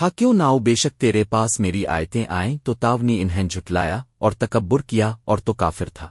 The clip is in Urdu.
ہاں کیوں ناؤ بے شک تیرے پاس میری آیتیں آئیں، تو تاو نے انہیں جھٹلایا اور تکبر کیا اور تو کافر تھا۔